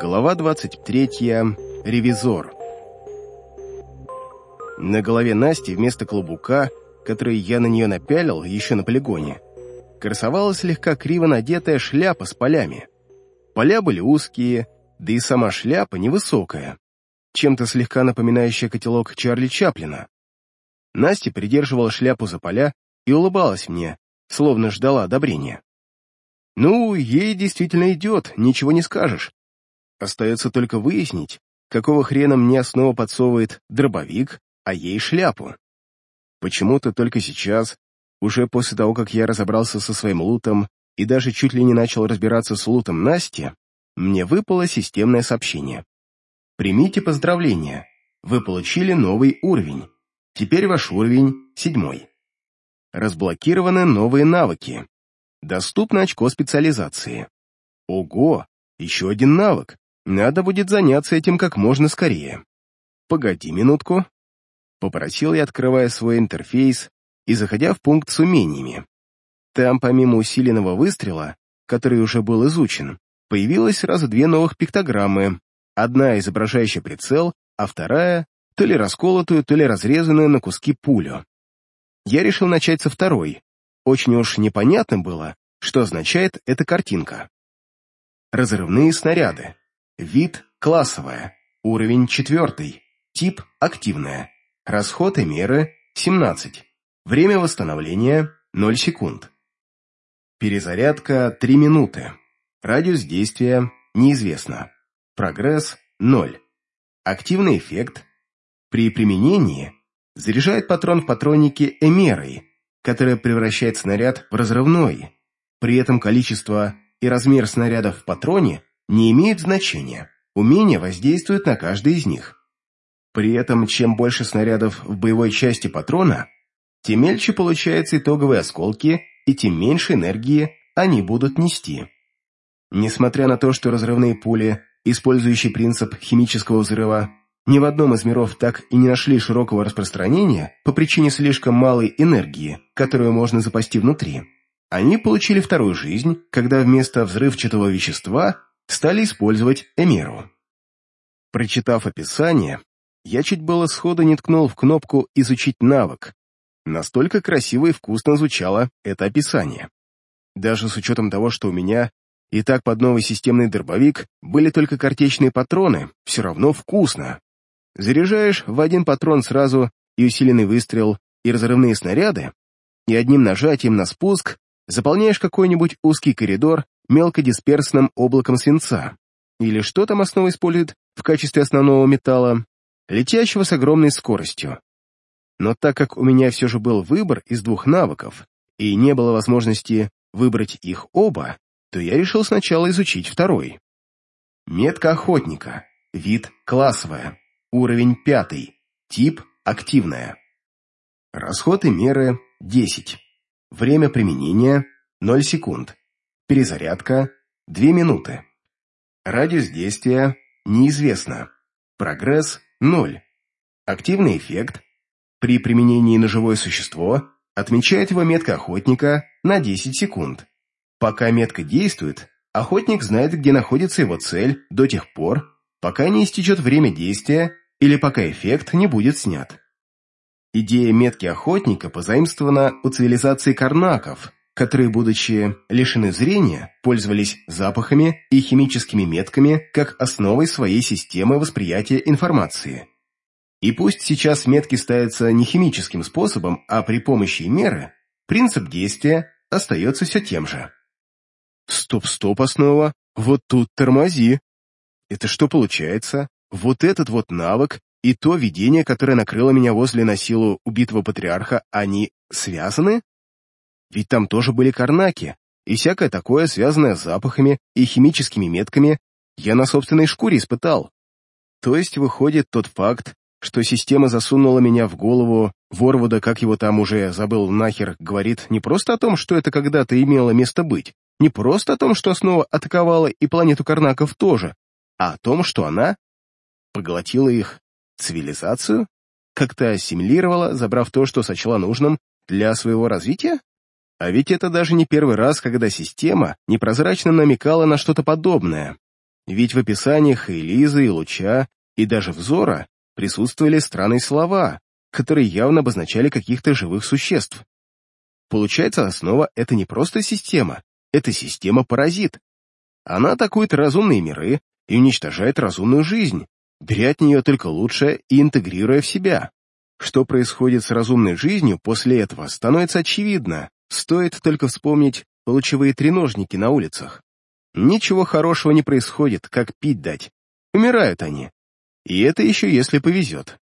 Глава 23. Ревизор. На голове Насти вместо клобука, который я на нее напялил еще на полигоне, красовалась слегка криво надетая шляпа с полями. Поля были узкие, да и сама шляпа невысокая, чем-то слегка напоминающая котелок Чарли Чаплина. Настя придерживала шляпу за поля и улыбалась мне, словно ждала одобрения. Ну, ей действительно идет, ничего не скажешь. Остается только выяснить, какого хрена мне снова подсовывает дробовик, а ей шляпу. Почему-то только сейчас, уже после того, как я разобрался со своим лутом и даже чуть ли не начал разбираться с лутом Насти, мне выпало системное сообщение. Примите поздравления. Вы получили новый уровень. Теперь ваш уровень седьмой. Разблокированы новые навыки. Доступно очко специализации. Ого, еще один навык. Надо будет заняться этим как можно скорее. Погоди минутку. Попросил я, открывая свой интерфейс и заходя в пункт с умениями. Там, помимо усиленного выстрела, который уже был изучен, появилось сразу две новых пиктограммы. Одна изображающая прицел, а вторая то ли расколотую, то ли разрезанную на куски пулю. Я решил начать со второй. Очень уж непонятно было, что означает эта картинка. Разрывные снаряды. Вид – классовая. Уровень четвертый. Тип – активная. Расход и меры – 17. Время восстановления – 0 секунд. Перезарядка – 3 минуты. Радиус действия – неизвестно. Прогресс – 0. Активный эффект. При применении заряжает патрон в патроннике эмерой, которая превращает снаряд в разрывной. При этом количество и размер снарядов в патроне не имеют значения. Умение воздействует на каждый из них. При этом, чем больше снарядов в боевой части патрона, тем мельче получаются итоговые осколки и тем меньше энергии они будут нести. Несмотря на то, что разрывные пули, использующие принцип химического взрыва, ни в одном из миров так и не нашли широкого распространения по причине слишком малой энергии, которую можно запасти внутри, они получили вторую жизнь, когда вместо взрывчатого вещества стали использовать эмеру. Прочитав описание, я чуть было сходу не ткнул в кнопку «Изучить навык». Настолько красиво и вкусно звучало это описание. Даже с учетом того, что у меня и так под новый системный дробовик были только картечные патроны, все равно вкусно. Заряжаешь в один патрон сразу и усиленный выстрел, и разрывные снаряды, и одним нажатием на спуск заполняешь какой-нибудь узкий коридор мелкодисперсным облаком свинца, или что там основа использует в качестве основного металла, летящего с огромной скоростью. Но так как у меня все же был выбор из двух навыков, и не было возможности выбрать их оба, то я решил сначала изучить второй. Метка охотника. Вид классовая. Уровень пятый. Тип активная. Расход и меры 10. Время применения 0 секунд. Перезарядка 2 минуты. Радиус действия неизвестно. Прогресс 0. Активный эффект. При применении на живое существо отмечает его метка охотника на 10 секунд. Пока метка действует, охотник знает, где находится его цель до тех пор, пока не истечет время действия или пока эффект не будет снят. Идея метки охотника позаимствована у цивилизации карнаков, которые, будучи лишены зрения, пользовались запахами и химическими метками как основой своей системы восприятия информации. И пусть сейчас метки ставятся не химическим способом, а при помощи меры, принцип действия остается все тем же. Стоп-стоп, основа, вот тут тормози. Это что получается? Вот этот вот навык и то видение, которое накрыло меня возле на силу убитого патриарха, они связаны? Ведь там тоже были карнаки, и всякое такое, связанное с запахами и химическими метками, я на собственной шкуре испытал. То есть, выходит, тот факт, что система засунула меня в голову, Ворвуда, как его там уже забыл нахер, говорит не просто о том, что это когда-то имело место быть, не просто о том, что основа атаковала и планету Карнаков тоже, а о том, что она поглотила их цивилизацию, как-то ассимилировала, забрав то, что сочла нужным для своего развития? А ведь это даже не первый раз, когда система непрозрачно намекала на что-то подобное. Ведь в описаниях и Лизы, и Луча, и даже Взора присутствовали странные слова, которые явно обозначали каких-то живых существ. Получается, основа — это не просто система, это система-паразит. Она атакует разумные миры и уничтожает разумную жизнь, беря от нее только лучшее и интегрируя в себя. Что происходит с разумной жизнью после этого, становится очевидно, стоит только вспомнить лучевые треножники на улицах. Ничего хорошего не происходит, как пить дать. Умирают они. И это еще если повезет.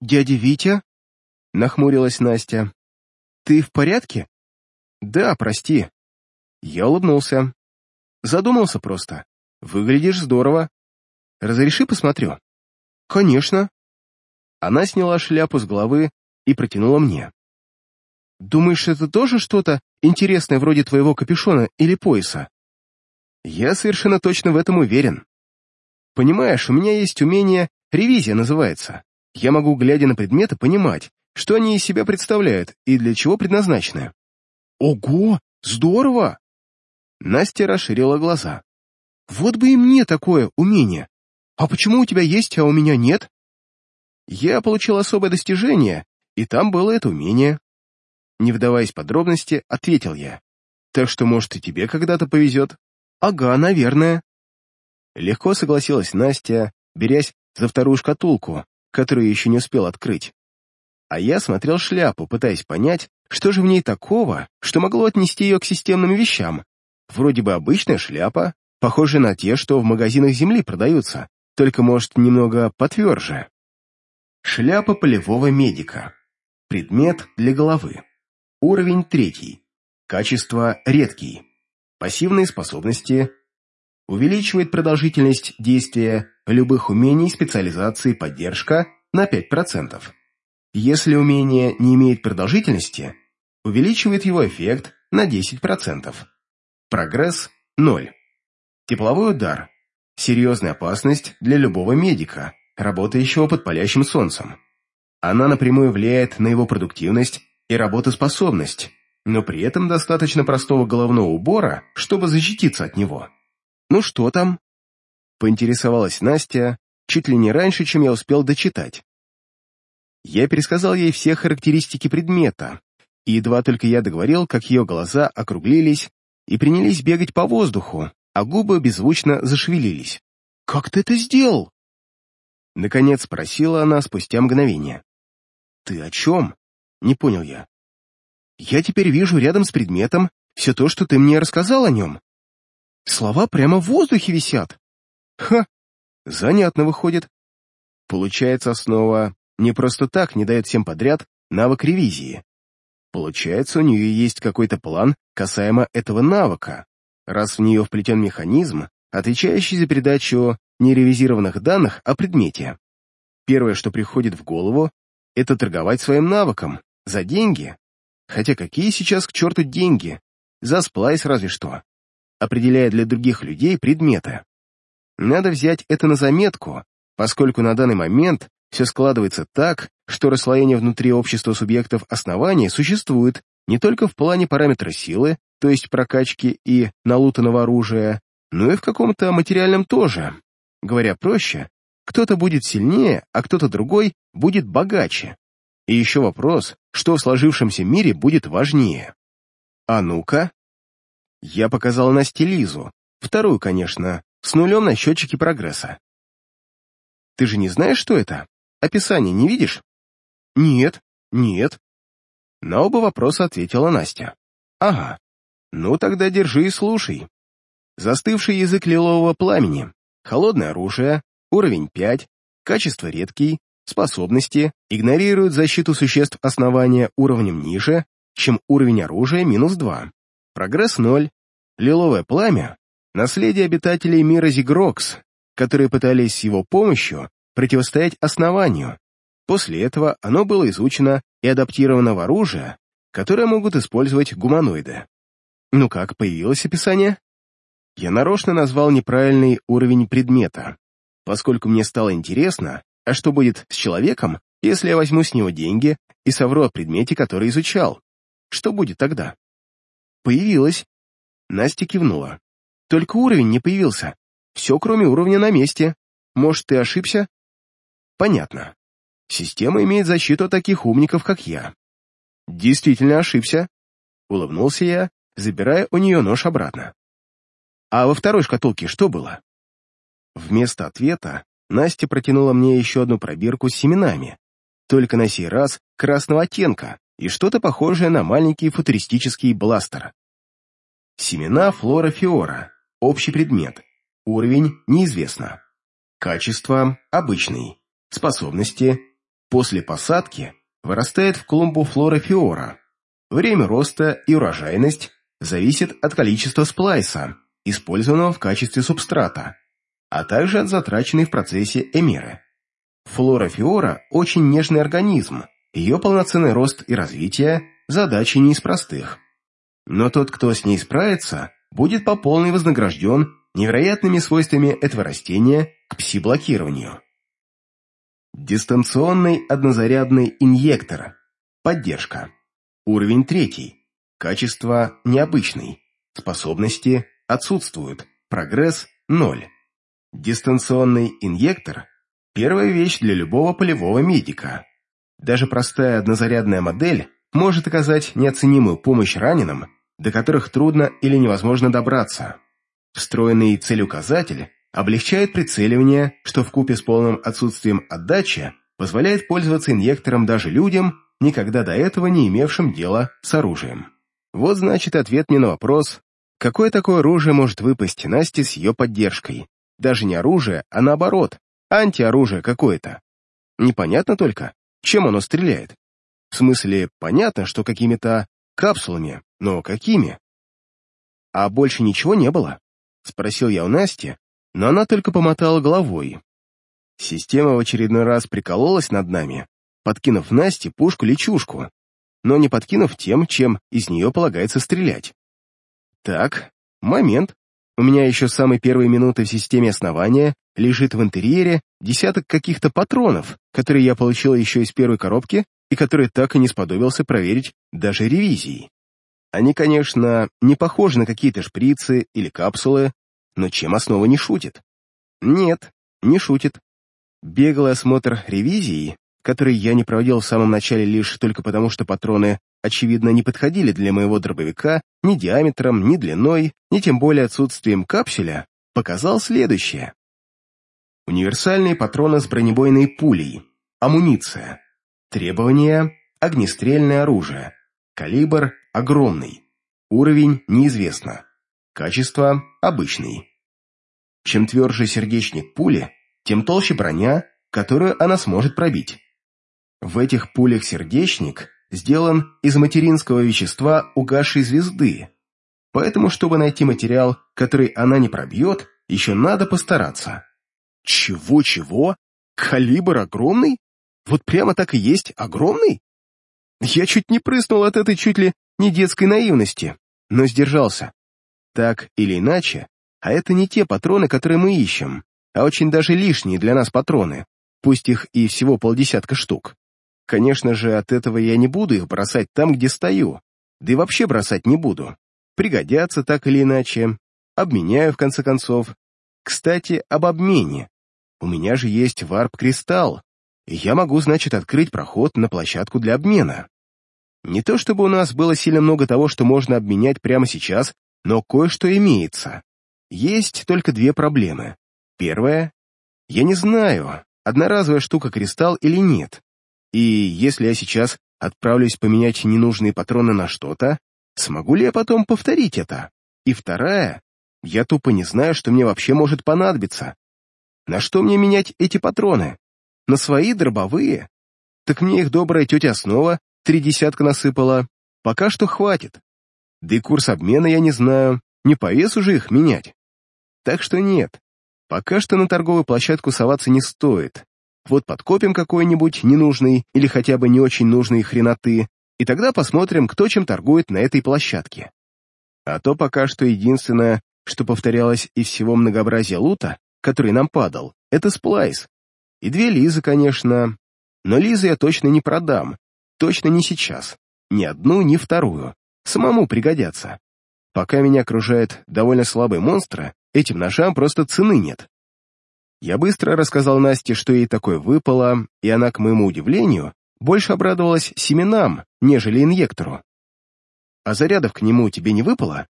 «Дядя Витя?» — нахмурилась Настя. «Ты в порядке?» «Да, прости». Я улыбнулся. Задумался просто. «Выглядишь здорово. Разреши посмотрю?» «Конечно». Она сняла шляпу с головы и протянула мне. «Думаешь, это тоже что-то интересное вроде твоего капюшона или пояса?» «Я совершенно точно в этом уверен. Понимаешь, у меня есть умение, ревизия называется. Я могу, глядя на предметы, понимать, что они из себя представляют и для чего предназначены». «Ого, здорово!» Настя расширила глаза. «Вот бы и мне такое умение. А почему у тебя есть, а у меня нет?» Я получил особое достижение, и там было это умение. Не вдаваясь в подробности, ответил я. Так что, может, и тебе когда-то повезет? Ага, наверное. Легко согласилась Настя, берясь за вторую шкатулку, которую еще не успел открыть. А я смотрел шляпу, пытаясь понять, что же в ней такого, что могло отнести ее к системным вещам. Вроде бы обычная шляпа, похожая на те, что в магазинах Земли продаются, только, может, немного потверже. Шляпа полевого медика. Предмет для головы. Уровень третий. Качество редкий. Пассивные способности. Увеличивает продолжительность действия любых умений, специализации, поддержка на 5%. Если умение не имеет продолжительности, увеличивает его эффект на 10%. Прогресс – 0. Тепловой удар. Серьезная опасность для любого медика, работающего под палящим солнцем. Она напрямую влияет на его продуктивность и работоспособность, но при этом достаточно простого головного убора, чтобы защититься от него. «Ну что там?» — поинтересовалась Настя, чуть ли не раньше, чем я успел дочитать. Я пересказал ей все характеристики предмета, и едва только я договорил, как ее глаза округлились и принялись бегать по воздуху, а губы беззвучно зашевелились. «Как ты это сделал?» Наконец спросила она спустя мгновение. «Ты о чем?» — не понял я. «Я теперь вижу рядом с предметом все то, что ты мне рассказал о нем. Слова прямо в воздухе висят. Ха! Занятно выходит. Получается, основа не просто так не дает всем подряд навык ревизии. Получается, у нее есть какой-то план касаемо этого навыка, раз в нее вплетен механизм, отвечающий за передачу неревизированных данных о предмете. Первое, что приходит в голову, это торговать своим навыком, за деньги. Хотя какие сейчас к черту деньги? За сплайс разве что. Определяя для других людей предметы. Надо взять это на заметку, поскольку на данный момент все складывается так, что расслоение внутри общества субъектов основания существует не только в плане параметра силы, то есть прокачки и налутанного оружия, но и в каком-то материальном тоже. Говоря проще, кто-то будет сильнее, а кто-то другой будет богаче. И еще вопрос, что в сложившемся мире будет важнее. А ну-ка. Я показал Насте Лизу, вторую, конечно, с нулем на счетчике прогресса. Ты же не знаешь, что это? Описание не видишь? Нет, нет. На оба вопроса ответила Настя. Ага. Ну тогда держи и слушай. Застывший язык лилового пламени, холодное оружие, уровень 5, качество редкий, способности, игнорируют защиту существ основания уровнем ниже, чем уровень оружия минус 2, прогресс 0, лиловое пламя, наследие обитателей мира Зигрокс, которые пытались с его помощью противостоять основанию. После этого оно было изучено и адаптировано в оружие, которое могут использовать гуманоиды. Ну как, появилось описание? Я нарочно назвал неправильный уровень предмета, поскольку мне стало интересно, а что будет с человеком, если я возьму с него деньги и совру о предмете, который изучал? Что будет тогда? Появилось. Настя кивнула. Только уровень не появился. Все, кроме уровня на месте. Может, ты ошибся? Понятно. Система имеет защиту от таких умников, как я. Действительно ошибся. Улыбнулся я, забирая у нее нож обратно. А во второй шкатулке что было? Вместо ответа Настя протянула мне еще одну пробирку с семенами, только на сей раз красного оттенка и что-то похожее на маленький футуристический бластер. Семена флора фиора, общий предмет, уровень неизвестно. Качество обычный, способности после посадки вырастает в клумбу флора фиора. Время роста и урожайность зависит от количества сплайса, использованного в качестве субстрата, а также от затраченной в процессе эмеры. Флора-фиора – очень нежный организм, ее полноценный рост и развитие – задачи не из простых. Но тот, кто с ней справится, будет по полной вознагражден невероятными свойствами этого растения к пси-блокированию. Дистанционный однозарядный инъектор. Поддержка. Уровень третий. Качество необычный. Способности отсутствуют. Прогресс – ноль. Дистанционный инъектор – первая вещь для любого полевого медика. Даже простая однозарядная модель может оказать неоценимую помощь раненым, до которых трудно или невозможно добраться. Встроенный целеуказатель облегчает прицеливание, что вкупе с полным отсутствием отдачи позволяет пользоваться инъектором даже людям, никогда до этого не имевшим дела с оружием. Вот значит ответ мне на вопрос, какое такое оружие может выпасть Насте с ее поддержкой. Даже не оружие, а наоборот, антиоружие какое-то. Непонятно только, чем оно стреляет. В смысле, понятно, что какими-то капсулами, но какими? А больше ничего не было? Спросил я у Насти, но она только помотала головой. Система в очередной раз прикололась над нами, подкинув Насте пушку-лечушку, но не подкинув тем, чем из нее полагается стрелять. Так, момент. У меня еще с самой первой минуты в системе основания лежит в интерьере десяток каких-то патронов, которые я получил еще из первой коробки и которые так и не сподобился проверить даже ревизией. Они, конечно, не похожи на какие-то шприцы или капсулы, но чем основа не шутит? Нет, не шутит. Беглый осмотр ревизии, который я не проводил в самом начале лишь только потому, что патроны очевидно, не подходили для моего дробовика ни диаметром, ни длиной, ни тем более отсутствием капсуля, показал следующее. Универсальные патроны с бронебойной пулей, амуниция, требования – огнестрельное оружие, калибр – огромный, уровень – неизвестно, качество – обычный. Чем тверже сердечник пули, тем толще броня, которую она сможет пробить. В этих пулях сердечник сделан из материнского вещества угасшей звезды, поэтому, чтобы найти материал, который она не пробьет, еще надо постараться. Чего-чего? Калибр огромный? Вот прямо так и есть огромный? Я чуть не прыснул от этой чуть ли не детской наивности, но сдержался. Так или иначе, а это не те патроны, которые мы ищем, а очень даже лишние для нас патроны, пусть их и всего полдесятка штук. Конечно же, от этого я не буду их бросать там, где стою, да и вообще бросать не буду. Пригодятся так или иначе. Обменяю, в конце концов. Кстати, об обмене. У меня же есть варп-кристалл, я могу, значит, открыть проход на площадку для обмена. Не то чтобы у нас было сильно много того, что можно обменять прямо сейчас, но кое-что имеется. Есть только две проблемы. Первая — я не знаю, одноразовая штука кристалл или нет. И если я сейчас отправлюсь поменять ненужные патроны на что-то, смогу ли я потом повторить это? И вторая, я тупо не знаю, что мне вообще может понадобиться. На что мне менять эти патроны? На свои дробовые? Так мне их добрая тетя снова три десятка насыпала. Пока что хватит. Да и курс обмена я не знаю, не по весу же их менять. Так что нет, пока что на торговую площадку соваться не стоит. Вот подкопим какой-нибудь ненужный или хотя бы не очень нужный хреноты, и тогда посмотрим, кто чем торгует на этой площадке. А то пока что единственное, что повторялось из всего многообразия лута, который нам падал, это сплайс. И две Лизы, конечно. Но Лизы я точно не продам. Точно не сейчас. Ни одну, ни вторую. Самому пригодятся. Пока меня окружают довольно слабые монстры, этим ножам просто цены нет. Я быстро рассказал Насте, что ей такое выпало, и она, к моему удивлению, больше обрадовалась семенам, нежели инъектору. «А зарядов к нему тебе не выпало?»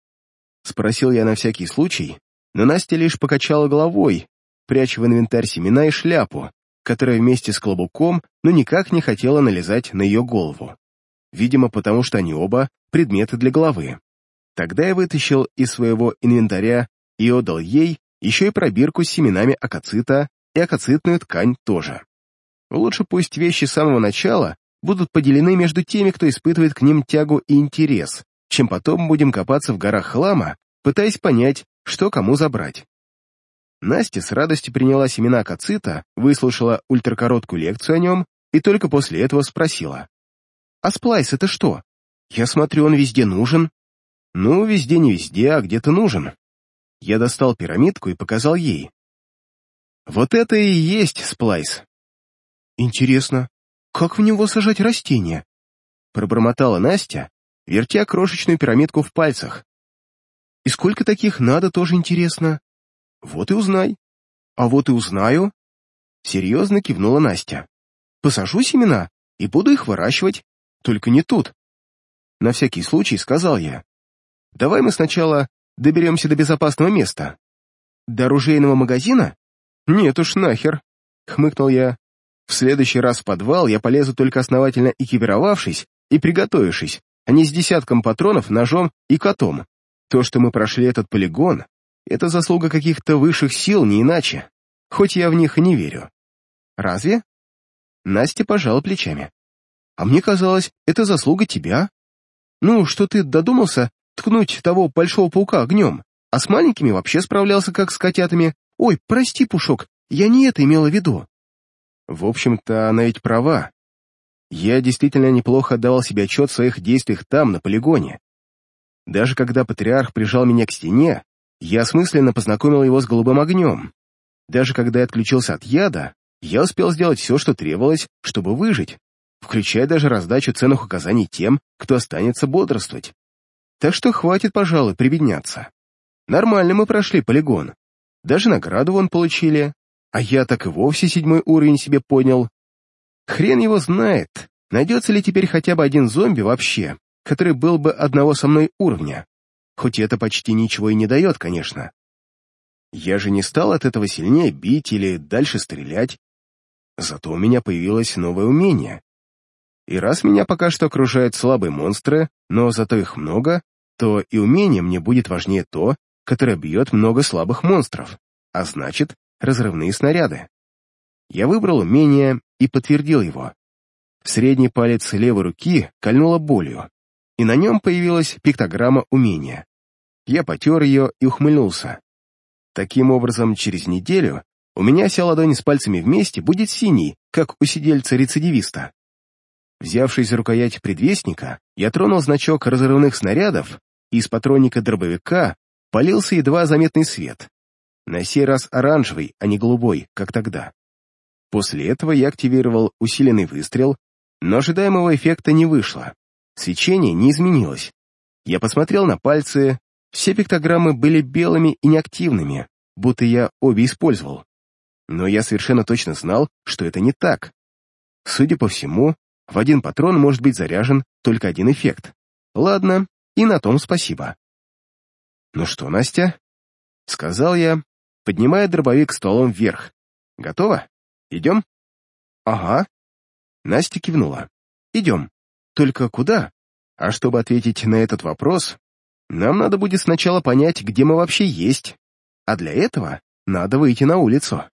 Спросил я на всякий случай, но Настя лишь покачала головой, пряча в инвентарь семена и шляпу, которая вместе с клобуком ну никак не хотела налезать на ее голову. Видимо, потому что они оба предметы для головы. Тогда я вытащил из своего инвентаря и отдал ей еще и пробирку с семенами акацита и акацитную ткань тоже. Лучше пусть вещи с самого начала будут поделены между теми, кто испытывает к ним тягу и интерес, чем потом будем копаться в горах хлама, пытаясь понять, что кому забрать. Настя с радостью приняла семена акацита, выслушала ультракороткую лекцию о нем и только после этого спросила. «А сплайс — это что? Я смотрю, он везде нужен». «Ну, везде не везде, а где-то нужен». Я достал пирамидку и показал ей. «Вот это и есть сплайс». «Интересно, как в него сажать растения?» Пробормотала Настя, вертя крошечную пирамидку в пальцах. «И сколько таких надо, тоже интересно?» «Вот и узнай». «А вот и узнаю». Серьезно кивнула Настя. «Посажу семена и буду их выращивать, только не тут». На всякий случай сказал я. «Давай мы сначала доберемся до безопасного места». «До оружейного магазина?» «Нет уж, нахер», — хмыкнул я. «В следующий раз в подвал я полезу только основательно экипировавшись и приготовившись, а не с десятком патронов, ножом и котом. То, что мы прошли этот полигон, это заслуга каких-то высших сил, не иначе, хоть я в них и не верю. Разве? Настя пожала плечами. А мне казалось, это заслуга тебя. Ну, что ты додумался ткнуть того большого паука огнем, а с маленькими вообще справлялся как с котятами. Ой, прости, Пушок, я не это имела в виду. В общем-то, она ведь права. Я действительно неплохо отдавал себе отчет в своих действиях там, на полигоне. Даже когда патриарх прижал меня к стене, я осмысленно познакомил его с голубым огнем. Даже когда я отключился от яда, я успел сделать все, что требовалось, чтобы выжить, включая даже раздачу ценных указаний тем, кто останется бодрствовать. Так что хватит, пожалуй, прибедняться. Нормально мы прошли полигон. Даже награду вон получили, а я так и вовсе седьмой уровень себе поднял. Хрен его знает, найдется ли теперь хотя бы один зомби вообще, который был бы одного со мной уровня хоть это почти ничего и не дает, конечно. Я же не стал от этого сильнее бить или дальше стрелять. Зато у меня появилось новое умение. И раз меня пока что окружают слабые монстры, но зато их много, то и умение мне будет важнее то, которое бьет много слабых монстров, а значит, разрывные снаряды. Я выбрал умение и подтвердил его. Средний палец левой руки кольнуло болью, и на нем появилась пиктограмма умения. Я потер ее и ухмыльнулся. Таким образом, через неделю у меня вся ладонь с пальцами вместе будет синий, как у сидельца-рецидивиста. Взявшись за рукоять предвестника, я тронул значок разрывных снарядов, из патронника дробовика полился едва заметный свет. На сей раз оранжевый, а не голубой, как тогда. После этого я активировал усиленный выстрел, но ожидаемого эффекта не вышло. Свечение не изменилось. Я посмотрел на пальцы, все пиктограммы были белыми и неактивными, будто я обе использовал. Но я совершенно точно знал, что это не так. Судя по всему, в один патрон может быть заряжен только один эффект. Ладно, и на том спасибо. «Ну что, Настя?» — сказал я, поднимая дробовик столом вверх. «Готово? Идем?» «Ага». Настя кивнула. «Идем. Только куда?» А чтобы ответить на этот вопрос, нам надо будет сначала понять, где мы вообще есть, а для этого надо выйти на улицу.